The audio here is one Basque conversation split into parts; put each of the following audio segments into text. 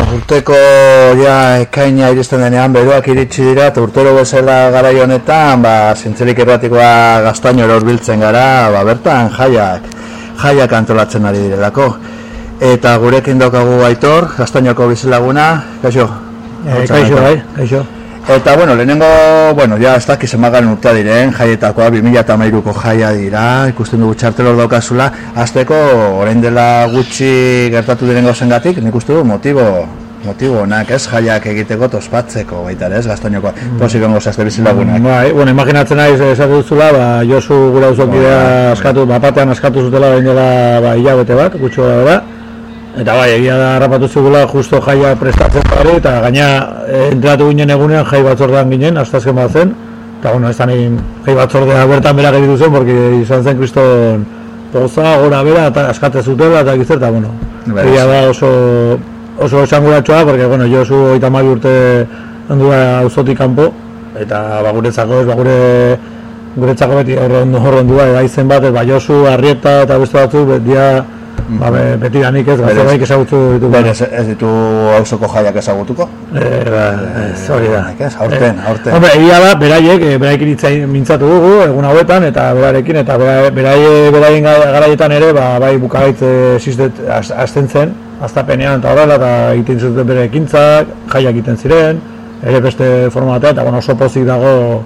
bueno, urteko ja ekaina iristen denean beroak iritsi dira eta urtero bezala gara honetan, ba, zintzelik erratikoa gaztaino biltzen gara, ba, bertan jaiak, jaiak antolatzen ari direlako. Eta gurekin daukagu aitor, gaztainoko bizilaguna, kaixo? Eh, kaixo, bai, kaixo. Eta, bueno, lehenengo, bueno, ja, ez dakiz emagan urtea diren, jaietakoa, 2008ko jaia dira, ikusten dugu txartelor daukazula, azteko, orain dela gutxi gertatu diren gauzen gatik, nik uste du, motibo, motibo, nak, ez, jaiak egiteko tospatzeko, baita, ez, gaztainokoa, mm. posik ongo zazte bizilagunak. Bai, bueno, imaginatzen nahi, esatu duzula, ba, Josu gura uzok bidea bai. askatu, bapatean askatu zutela, bain dela, ba, hilabete bat, gutxo da, Eta bai, egia da harrapatu zugula justo jaia prestatzen bari, eta gaina eh, entratu ginen egunean jai batzordean ginen, astazken bat zen. Eta bueno, ez da jai batzordea bertan bera geritu zen, porque izan zen kriston poza, gora bera, eta askate zutela, eta gizter, eta bueno, egia da oso, oso esanguratxoa, porque bueno, jo zu oita mabi urte handua auzotik kanpo, eta baguretzako ez, bagure guretzako beti horrondua, ega izen bat, ba, Josu, Arrieta eta beste batzu, dia, Ba, be, beti danik ez, gazte baik ezagutu ditu. Berez, ez ditu hausoko jaiak ezagutuko? E, ba, ez, hori da. Ez, aurten, e, aurten. Hombre, egia da, beraiek, eh, beraiekin itzain mintzatu dugu, egun hauetan, eta berarekin, eta beraie, beraien garaietan ere, ba, bai bukagaitz ziztet azten zen, aztapenean eta horrela, eta egiten zuten bere ekintzak, jaiak egiten ziren, ere beste formatea, eta bueno, oso pozik dago,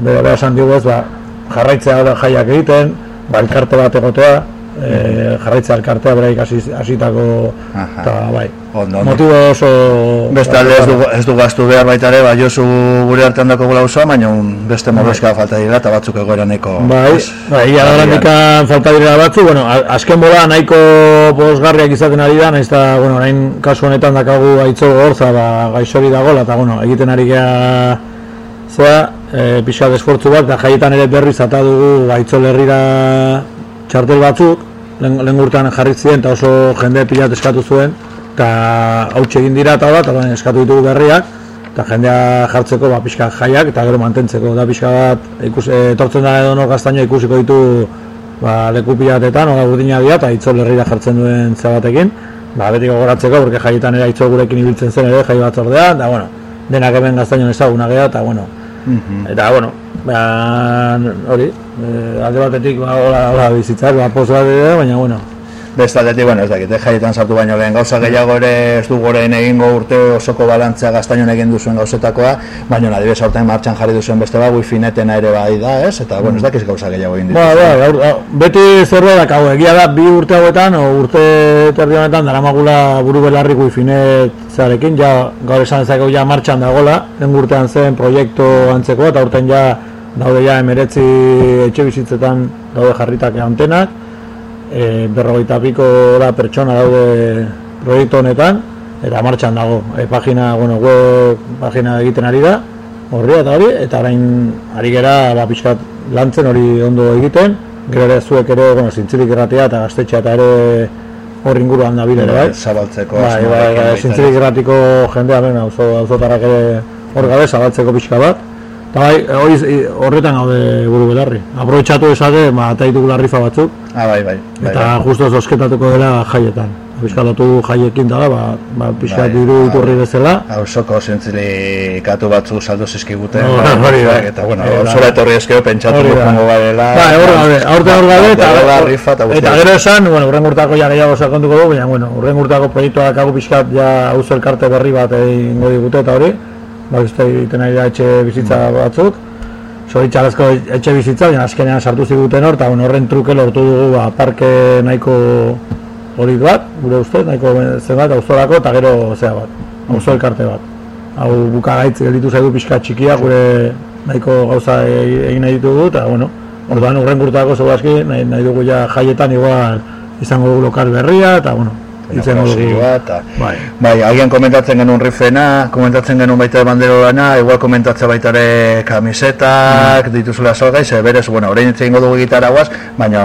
bera esan dugu ez, ba, jarraitzea da jaiak egiten, ba, elkarte bat egotea, e, jarraitza elkartea beraik hasitako eta bai. Ondo, motibo oso beste alde ez du, ez du gaztu behar baita ere bai Josu gure artean dako gula osoa baina beste bai. morrezka falta dira eta batzuk egoera neko bai, bai, ia da bai, falta dira batzuk bueno, azken bola nahiko posgarriak izaten ari da nahiz eta bueno, nahin kasu honetan dakagu aitzo gorza ba, gaixori dagoela eta bueno, egiten ari gea zea e, pixka desfortzu bat, eta jaietan ere berriz ata dugu aitzo lerrira txartel batzuk, lehen urtean jarri ziren eta oso jende pilat eskatu zuen eta hautsi egin dira eta bat, eta eskatu ditugu berriak eta jendea jartzeko ba, pixka jaiak eta gero mantentzeko. Da pixka bat ikus, e, etortzen da edo no gaztaino ikusiko ditu ba, leku pilatetan, oda burdina dira eta itzol herrira jartzen duen zabatekin ba, betiko goratzeko, porque jaietan era itzol gurekin ibiltzen zen ere, jai batzordea eta bueno, denak hemen gaztaino ezaguna gea eta bueno, mhm. eta bueno, ba, hori, eh, alde batetik ba, hola, hola bizitzak, ba, posa baina bueno. Beste aldetik, bueno, ez dakit, eh, jaietan sartu baino lehen, gauza gehiago ere ez du gorein egingo urte osoko balantzea gaztainon egin duzuen gauzetakoa, baina nadibes aurten martxan jarri duzuen beste ba, wifi netena ere bai da, ez? Eta, bueno, ez dakiz gauza gehiago egin dituzuen. Ba, ba, beti zerbait hau, egia da, bi urte hauetan, o urte terdi honetan, dara magula buru belarri wifi net zarekin, ja, gaur esan ezakeu ja martxan dagola, den urtean zen proiektu antzeko, eta urten ja, daude ja emeretzi etxe bizitzetan daude jarritak antenak e, berrogeita piko da pertsona daude proiektu honetan eta martxan dago. E, pagina, bueno, web pagina egiten ari da horri eta hori eta orain ari gera ba, pixkat lantzen hori ondo egiten. Gero ere zuek ere bueno, zintzilik erratea eta gaztetxea eta ere horri inguruan da bide, bai? Zabaltzeko bai, bai, bai, zintzilik erratiko jendea, ben, hau zotarrak ere hor gabe, zabaltzeko pixka bat Eta bai, hori horretan gaude buru belarri. Aprobetxatu esate, ma, eta ditugu larrifa batzuk. Ah, bai, bai. bai eta bai. justo zosketatuko dela jaietan. Bizkalatu jaiekin dara, ba, ba pixka bai, diru iturri bezala. Hau soko katu batzu saldo zizkiguten. No, ba, hori, bai. Eta, bueno, zola etorri eskeo pentsatu dugu badela. Ba, hor gabe, aurte hor gabe, eta, eta gero esan, bueno, urren urtako ja gehiago sakontuko dugu, baina, bueno, urren urtako proiektuak kagu pixkat ja auzo elkarte berri bat egin digute eta hori ba, uste egiten ari da etxe bizitza batzuk zoritxarazko etxe bizitza, baina azkenean sartu ziguten hor, eta horren truke lortu dugu ba, parke nahiko hori bat, gure uste, nahiko zen bat, auzorako, eta gero zea bat, auzo elkarte bat. Hau bukagaitz gelditu zaigu pixka txikia, gure nahiko gauza egin nahi ditugu, eta bueno, orduan urren gurtako zoazki, nahi, nahi dugu ja jaietan igual izango dugu lokal berria, eta bueno, itzen eta bai. bai, agian komentatzen genuen rifena, komentatzen genuen baita bandero lana, igual komentatzen baita ere kamisetak, mm. dituzula salgai, ze berez, bueno, orain itzen dugu gitarra guaz, baina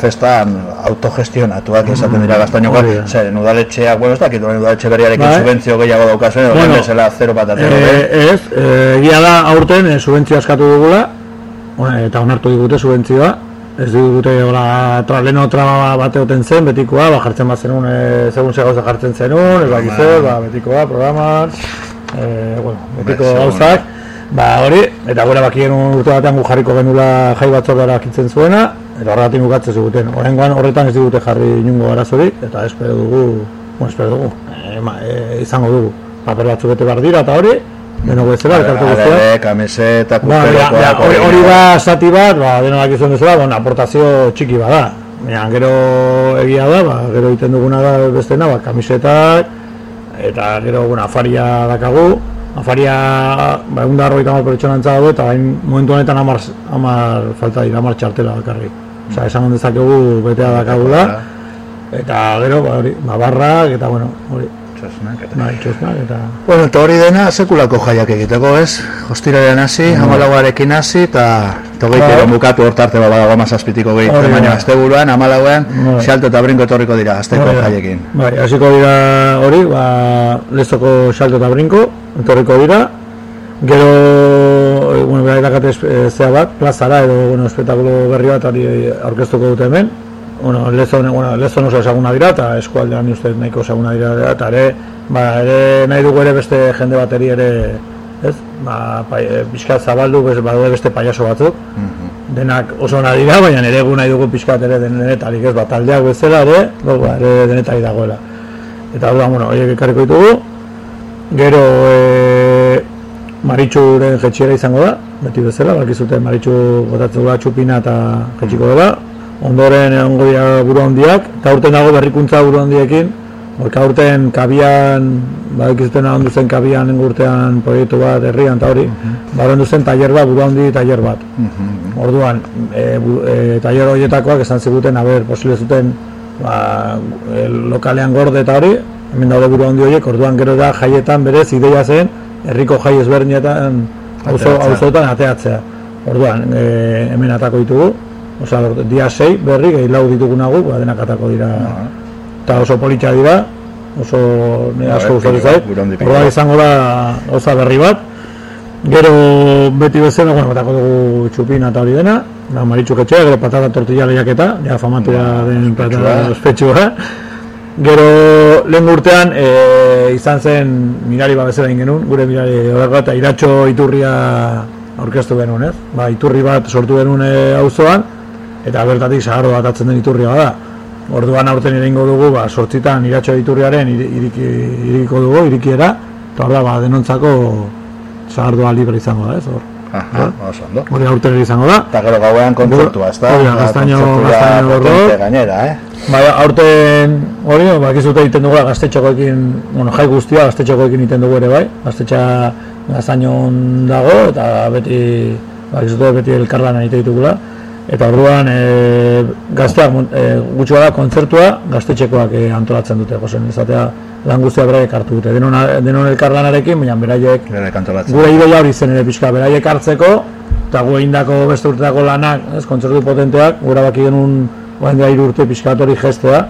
festan autogestionatuak esaten dira gaztainoa, mm. zer, udaletxeak, bueno, ez dakit, udaletxe berriarekin bai. subentzio gehiago daukazuen, bueno, zela 0 bat atero, eh, Ez, eh, da, aurten, eh, subentzio askatu dugula, eta onartu digute subentzioa, ez dute hola tra, leno traba bate oten zen, betikoa, ba, jartzen bat zenun, e, segun ze gauza jartzen zenun, ez baki zer, ba, betikoa, programat, e, bueno, betiko gauzak, ba, hori, eta gure bakien urte batean gu jarriko genula jai batzok gara kitzen zuena, eta horregatik bukatzen ziguten, horrengoan horretan ez digute jarri inungo arazorik, eta espero dugu, bueno, espero dugu, e, ma, e, izango dugu, paper batzuk bete bar dira, eta hori, Beno, bezala, elkartu guztia. Ade, kamiseta, ba, hori, hori da zati bat, ba, deno bak izan bezala, bon, aportazio txiki bada. Baina, gero egia da, ba, gero egiten duguna da bestena, ba, kamisetak, eta gero, bueno, afaria dakagu. Afaria, ba, egun da arroita mar pertsona dago, eta bain, momentu honetan amar, amar falta dira, amar txartela dakarri. Osa, esan dezakegu betea dakagu da. Eta gero, ba, hori, ba, barrak, eta, bueno, hori, txosnak eta... Bai, txosnak eta... Bueno, eta hori dena sekulako jaiak egiteko, ez? Hostiraren hasi, bai. amalauarekin hasi, eta togeite bai. bukatu hortarte ba, badago mazazpitiko gehi. Baina, azte buruan, amalauean, bai. xalto eta brinko etorriko dira, azteko bai. jaiekin. Bai, hasiko dira hori, ba, lezoko xalto eta brinko, etorriko dira. Gero, eh, bueno, behar dakate eh, zea bat, plazara edo, bueno, espetakulo berri bat hori aurkeztuko dute hemen bueno, lezon, bueno, lezon oso esaguna dira, eta eskualdean uste nahiko esaguna dira, eta ere, ba, ere nahi dugu ere beste jende bateri ere, ez, ba, pa, e, zabaldu, bez, beste paiaso batzuk, mhm. denak oso nahi dira, baina ere gu nahi dugu pixkat ere denetarik, ez, ba, taldeak bezala ere, ba, ere denetari dagoela. Eta hori bueno, horiek ekarriko ditugu, gero, e, maritxuren jetxiera izango da, beti bezala, bakizute maritxu gotatzen da txupina eta jetxiko dela, ondoren egongo dira buru handiak, eta urten dago berrikuntza buru handiekin, Orka urten kabian, badak izuten ahondu zen kabian engurtean proiektu bat herrian eta hori, uh -huh. zen taller bat, buru handi taller bat. Uh Orduan, e, bu, e, taller horietakoak esan ziguten, haber, posile zuten ba, e, lokalean gorde eta hori, hemen daude buru handi horiek, orduan gero da jaietan berez ideia zen, herriko jai ezberdinetan, auzoetan ateatzea. Orduan, e, hemen atako ditugu, Osa, dia 6 berri, gehi lau ditugunagu, ba, denak atako dira. Eta oso politxa dira, oso ne asko gustatu zait. Horra izango da oza berri bat. Gero beti bezala, bueno, batako dugu txupina eta hori dena. Ba, maritxuk etxea, gero patata tortilla lehiaketa, ja famatua ba, den patata ospetsua. Gero lehen urtean e, izan zen mirari babezera ingenun, gure mirari horrega eta iratxo iturria aurkeztu genuen, ez? Ba, iturri bat sortu genuen e, auzoan, eta bertatik sagarro bat atzen den iturria bada. Orduan aurten egingo dugu, ba, sortzitan iratxo iturriaren iriki, irikiko dugu, irikiera, eta hor da, ba, denontzako sagardoa libre izango da, ez hor. Aha, oso ondo. Hori aurten izango da. Eta gero gauean kontzertua, ez da? Hori, gaztaino, gaztaino gorro. gainera, eh? Bai, aurten, hori, ba, egiten dugu gaztetxokoekin, bueno, jai guztia gaztetxokoekin egiten dugu ere, bai? Gaztetxa gaztainon dago, eta beti, ba, beti elkarlan egiten ditugula eta orduan e, gazteak e, gutxua da kontzertua gaztetxekoak e, antolatzen dute. Gozen izatea lan guztia beraiek hartu dute. Denon, denon elkarlanarekin baina beraiek gure ideia hori zen ere pixka beraiek hartzeko eta gu indako beste urteako lanak ez, kontzertu potenteak gura baki genuen guain da urte pixkatori gestea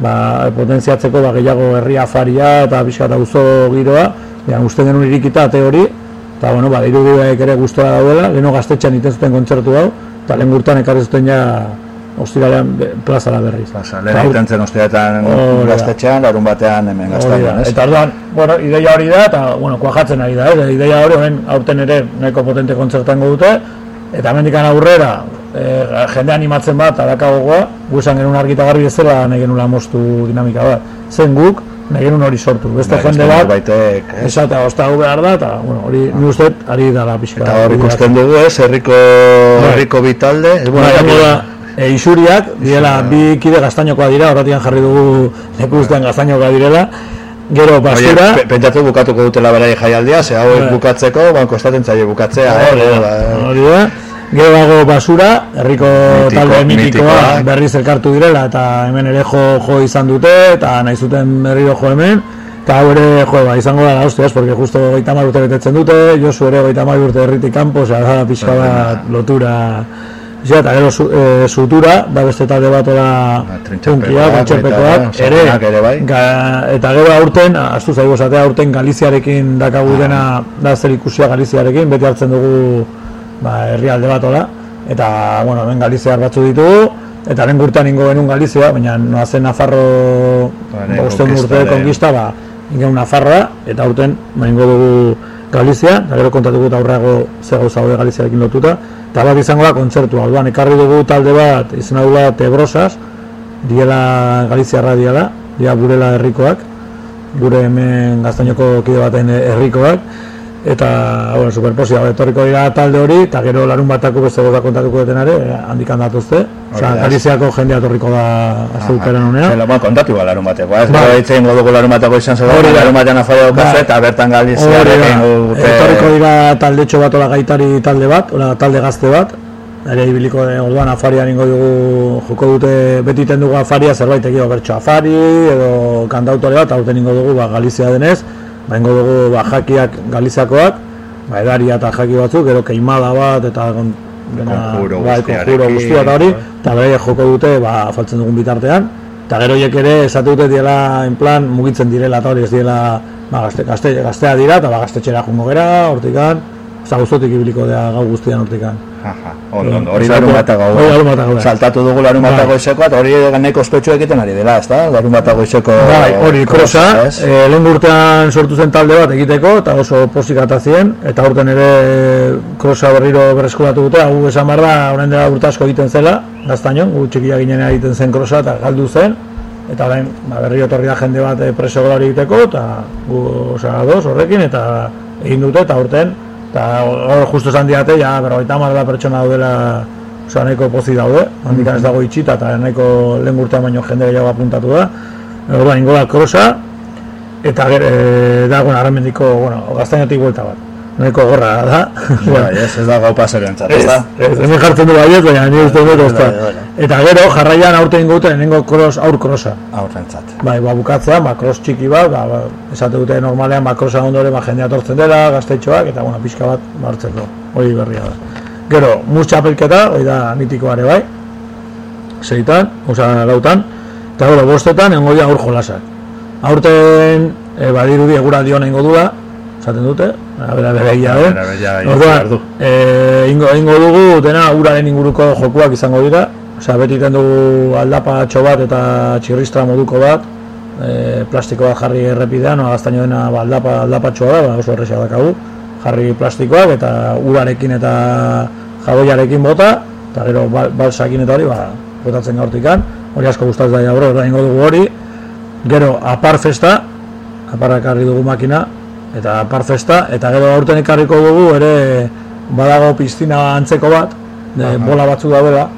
ba, potentziatzeko ba, gehiago herria afaria eta pixka eta uzo giroa. Ja, uste genuen irikita ate hori. Eta bueno, ba, irudiak ere guztora daudela. Geno gaztetxean iten zuten kontzertu hau eta lehen gurtan ekarri zuten ja ostiralean plazara berriz. Plaza, lehen egiten zen ostiraletan gaztetxean, larun batean hemen gaztetxean, ez? Eta orduan, bueno, ideia hori da, eta, bueno, kuajatzen ari da, eh? ideia hori, hemen aurten ere nahiko potente kontzertango dute, eta hemen aurrera, e, jende animatzen bat, adakagoa, guzan genuen argita garbi ez zela nahi genuen amostu dinamika bat. Zen guk, nahi hori sortu. Beste bai, jende bat, baitek, eh? esate, oztagu behar da, eta, bueno, hori, ah. ni uste, ari da la pixka. Eta hori ikusten dugu, ez, herriko, bai. herriko bitalde. Ez, bueno, bai, da, e, isuriak, diela, bi kide gaztainokoa dira, horretian jarri dugu leku ustean gaztainokoa direla, Gero basura... Oye, pentsatu bukatuko dutela berai jaialdia, ze hau bukatzeko, banko estaten zaie bukatzea, eh? Hori da, Gero dago basura, herriko talde mitikoa. berriz elkartu direla eta hemen ere jo, jo izan dute eta nahi zuten berri jo hemen. Eta hau ere jo, ba, izango da hostia, porque justo gaita urte betetzen dute Josu ere gaita urte herritik kanpo, ose, da pixka bat lotura. Ja, eta gero su, e, sutura, da beste talde bat ola punkia, bantxerpekoak, ere, ere bai. ga, eta gero aurten, astu zaigu esatea aurten Galiziarekin dakagu dena, da zer ikusia Galiziarekin, beti hartzen dugu ba, herrialde bat ola, eta, bueno, hemen Galiziar batzu ditugu, eta lehen gurtan ingo genuen Galizia, baina noazen Nafarro bosten urte konkista, ba, ingen Nafarroa, eta aurten, ba, ingo dugu Galizia, eta gero kontatuko eta aurreago ze gauza hori Galiziarekin lotuta, eta bat izango da kontzertu, alduan, ekarri dugu talde bat, izan hau da Tebrosas, diela Galiziarra diela, dia burela herrikoak, gure hemen gaztainoko kide baten herrikoak, eta bueno, superposia etorriko dira talde hori eta gero larun batako beste gota kontatuko detenare handik handatuzte osea Galiziako jendea etorriko da azulperan honea zela ba kontatu ba larun bateko ez ba itzen godu larun batako izan zela hori larun batean afaia daukazu eta bertan Galizia etorriko dira talde txo bat ola gaitari talde bat ola talde gazte bat. Ere ibiliko de orduan afarian ingo dugu joko dute beti dugu afaria zerbait egio bertso afari edo kantautore bat aurten ingo dugu ba Galizia denez Baingo dugu ba, jakiak galizakoak, ba, edaria eta jaki batzuk, gero keimada bat, eta gon, konjuro bai, guztia eta hori, eta bere joko dute, ba, faltzen dugun bitartean, eta gero hiek ere, esate dute diela, en plan, mugitzen direla, eta hori ez direla, ba, gazte, gazte, gaztea dira, eta ba, gaztetxera jungo gera, hortikan, zaguzotik ibiliko da gau guztian hortikan. Hori larun bat agau. Saltatu dugu larun bat agau eta hori nahiko ospetsu egiten ari dela, ezta? Larun bat agau Bai, hori, krosa, eh, lehen urtean sortu zen talde bat egiteko, eta oso posik atazien, eta urten ere krosa berriro berreskuratu dute, hau esan behar da, horren dela urte asko egiten zela, gaztaino, gu txikia ginen egiten zen krosa, eta galdu zen, eta orain ba, berriro torri da jende bat eh, preso hori egiteko, eta gu, osea, dos horrekin, eta egin dute, eta urten, Eta hor justu esan diate, ja, berroita marra pertsona daudela Osa nahiko pozi daude, handik ez dago itxita eta nahiko lehen gurtean baino jende gehiago apuntatu da. Hora, ingo da krosa Eta e, da, bueno, arremendiko, bueno, gaztainotik buelta bat nahiko gorra da. Bai, ez, ez da gau pasaren entzat, ez da? Ez, hemen jartzen du baiet, baina ni uste dut ez da. Eta gero, jarraian aurte ingute, nengo cross, aur krosa. Aurrentzat. Bai, ba, bukatzea, ba, cross txiki bat, ba, ba, esate dute normalean, ba, crossa ondore, ba, jendea tortzen dela, gaztetxoak, eta, bueno, pixka bat, martzeko, hori berria da. Gero, mus txapelketa, hori da, nitikoare bai, zeitan, oza, lautan, eta gero, bostetan, nengo dia aur jolasak. Aurten, e, badirudi egura dio nengo duda, esaten dute, bera bera egia du. Orduan, eh, ingo, ingo dugu dena uraren inguruko jokuak izango dira. Osea, beti dugu aldapa bat eta txirristra moduko bat. E, plastiko bat jarri errepidean, agaztaino dena ba, aldapa, aldapatxoa da, ba, oso errexia dakagu. Jarri plastikoak eta urarekin eta jaboiarekin bota, eta gero balsakin eta hori, ba, botatzen gaurtikan. Hori asko gustatzen da jabro, ingo dugu hori. Gero, apar festa, aparrak dugu makina, eta parfesta eta gero aurten ekarriko dugu ere badago piztina antzeko bat de, bola batzu daudela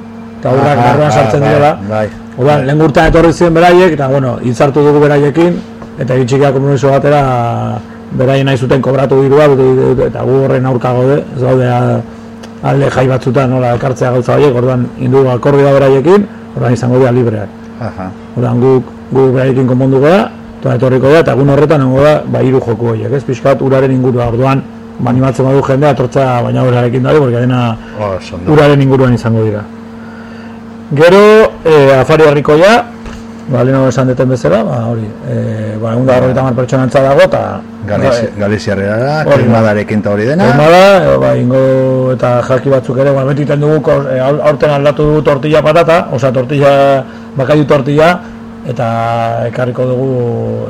eta aurrak barruan sartzen bai, bai. lehen gurtan etorri ziren beraiek eta bueno, hitzartu dugu beraiekin eta egitxikia komunizo batera beraien nahi zuten kobratu dirua eta gu horren aurka gaude ez daude alde jai batzutan nola elkartzea gauza horiek orduan indu akordia beraiekin orduan izango dira libreak. Orduan guk gu beraiekin konpondu gara eta etorriko da, eta egun horretan nengo da, ba, iru joku horiek, ez, pixkat uraren ingurua, orduan, banimatzen badu jendea, atortza baina urarekin dago, porque dena oh, uraren inguruan izango dira. Gero, e, afari harriko ja, ba, leheno esan deten bezala, ba, hori, e, ba, egun da horretan mar pertsonantza dago, eta... Galiziarra da, krimadarekin hori dena. Krimada, e, ba, ingo eta jaki batzuk ere, ba, beti dugu, aurten aldatu du tortilla patata, oza, tortilla, bakaiu tortilla, eta ekarriko dugu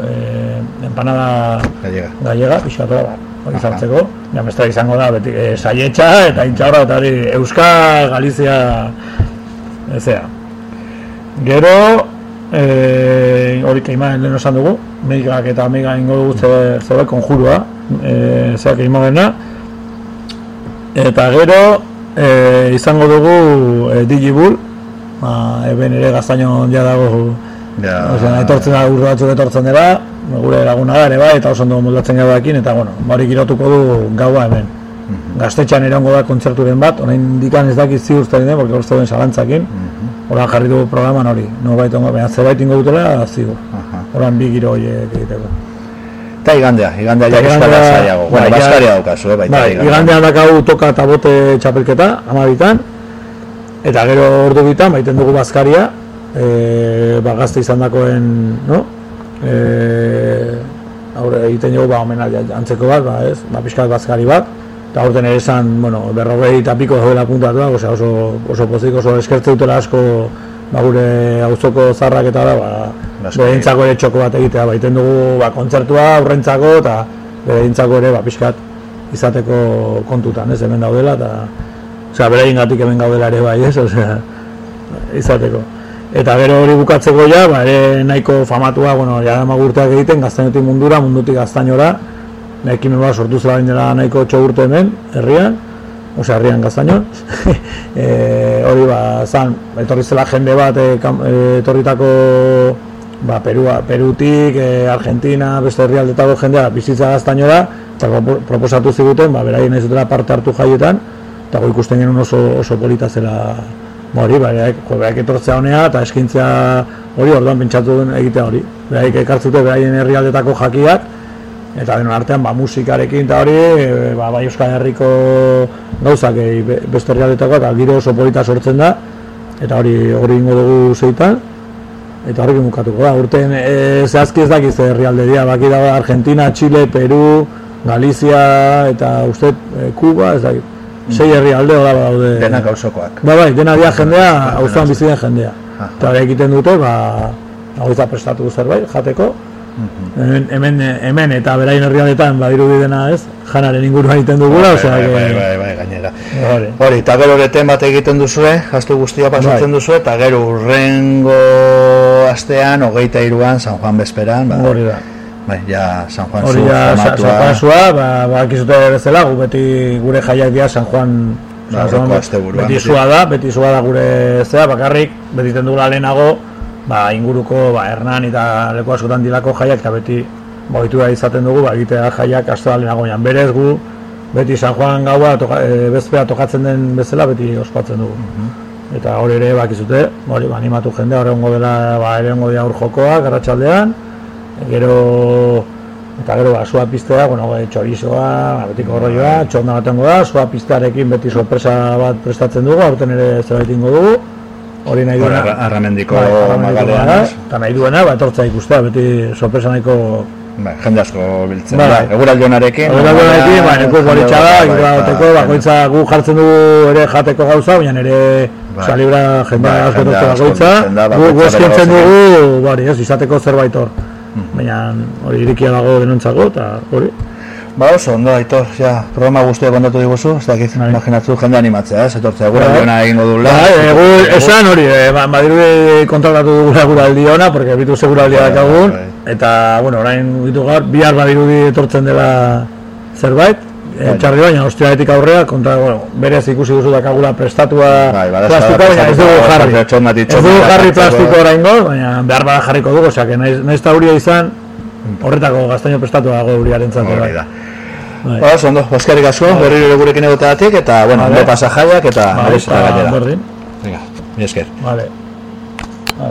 e, empanada gallega, gallega pixatu da, hori zartzeko ja mestra izango da, beti, e, saietxa eta intxarra eta hori Euskal Galizia ezea. Gero e, hori keima lehen esan dugu meigak eta meiga ingo dugu zebe konjurua e, zea keima dena. Eta gero e, izango dugu e, Digibul. Ba, eben ere gaztaino ondia dago Ja. Osea, etortzen da urro batzuk etortzen dela, gure laguna da ere bai, eta oso ondo moldatzen gauakin, eta bueno, bari girotuko du gaua hemen. Mm -hmm. Gaztetxean erango da kontzerturen bat, orain dikan ez dakit zi uste den, porque hortze duen salantzakin, mm -hmm. jarri dugu programan hori, no baita ongo, baina zerbait ingo dutela, zigo. Horan bi giro horiek egiteko. Eta igandea, igandea ja euskara zaiago. Bueno, bai, baskaria daukazu, eh, baita bai, igandea. Igandea dakau toka eta bote txapelketa, amabitan, eta gero ordu bitan, baiten dugu bazkaria, e, ba, gazte izan dakoen no? e, aurre egiten dugu ba, omena antzeko bat ba, ez? ba, pixkat bazkari bat eta urten ere esan, bueno, berrogei eta piko dagoela puntatuak, osea, oso, oso pozik, oso eskertze dutela asko, ba, gure auzoko zarrak eta da, ba, behintzako ere txoko bat egitea, ba, iten dugu, ba, kontzertua aurrentzako, eta behintzako ere, ba, pixkat, izateko kontutan, ez, hemen daudela, eta, osea, bere ingatik hemen gaudela ere bai, ez, osea, izateko. Eta gero hori bukatzeko ja, ba, ere nahiko famatua, bueno, ja magurteak egiten, gaztainetik mundura, mundutik gaztainora, ekimen bat sortu zela dela nahiko txo urte hemen, herrian, osea herrian gaztainon, e, hori ba, zan, etorri zela jende bat e, etorritako ba, Perua, Perutik, e, Argentina, beste herrialdetako jendea bizitza gaztainora, eta proposatu ziguten, ba, beraien ez dutela parte hartu jaietan, eta ikusten genuen oso, oso polita zela hori, ba, behaik etortzea honea, eta eskintzea hori, orduan pentsatu duen egitea hori. Behaik ekartzute beraien herrialdetako jakiak, eta denon artean ba, musikarekin eta hori e, ba, bai Euskal Herriko gauzak e, beste herrialdetako eta giro oso polita sortzen da. Eta hori hori ingo dugu zeitan eta hori mukatuko da. Urten e, zehazki ez dakiz herrialde dira baki da Argentina, Chile, Peru Galizia eta uste e, Kuba ez dakit sei herrialde hola daude denak auzokoak. Ba, bai, dena dia jendea auzoan bizi den jendea. Eta egiten dute ba hau prestatu zerbait jateko. Hemen, hemen, hemen eta berain herrialdetan badiru dena ez, janaren ingurua egiten dugula, bai, osea, bai, bai, bai, bai, gainera. Hori, eta gero leten bat egiten duzue, jaztu guztia pasatzen bai. duzue, eta gero urrengo astean, hogeita iruan, San Juan Bezperan, ba, hori da. Bai, ja, San Juan Hori ja, San Juan zua, ba, ba, bezala, gu beti gure jaiak dia San Juan Ba, beti zua da, beti zua da gure zea, bakarrik, beti dugula lehenago, ba, inguruko ba, Hernan eta leku askotan dilako jaiak eta beti boitu izaten dugu ba, egitea jaiak astoalenago berez gu beti San Juan gaua toka, e, bezpea tokatzen den bezala beti ospatzen dugu. Mhm. eta hori ere bakizute hori ba, animatu jende hori ongo dela ba, ere dira urjokoa garratxaldean gero eta gero ba, sua piztea bueno, ba, txorizoa, ba, beti korroioa txonda batengo da, sua piztearekin beti sorpresa bat prestatzen dugu aurten ere zerbait ingo dugu. Hori nahi duena. Arramendiko bai, magalean eta nahi duena ba, etortza ikustea beti sorpresa nahiko bai, jende asko biltzen. Bai, bai. eguraldionarekin eguraldionarekin bai, neko boritxa da eguraldeko, bakoitza gu jartzen dugu ere jateko gauza baina ere bai. salibra jende asko etortza bakoitza. gu eskintzen dugu bari, ez, izateko zerbait hor. Baina hori irikia dago denontzako eta hori Ba oso, ondo, aitor, ja, programa guztia kondatu diguzu, ez dakit, bai. imaginatzu jende animatzea, ez, etortzea, gura bai. diona egingo du la. Ba, egu, esan hori, e, ba, badiru kontratatu dugula gura aldiona, porque bitu segura aldia bai, dakagun, eta, bueno, orain bitu gaur, bihar badiru etortzen dela zerbait, bai. txarri baina, ostiaetik aurrea, kontra, bueno, berez ikusi duzu dakagula prestatua bai, plastikoa, baina ez dugu jarri. Ez dugu jarri plastiko orain baina behar bada jarriko dugu, osea, que nahiz, nahiz izan, horretako gaztaino prestatu dago uriaren zante bai. Bai. Ba, ondo, eskerrik asko, bai. berri gurekin egoteatik, eta, bueno, vale. pasa jaiak, eta... Vale, eta, berdin. Venga, mi esker. Vale.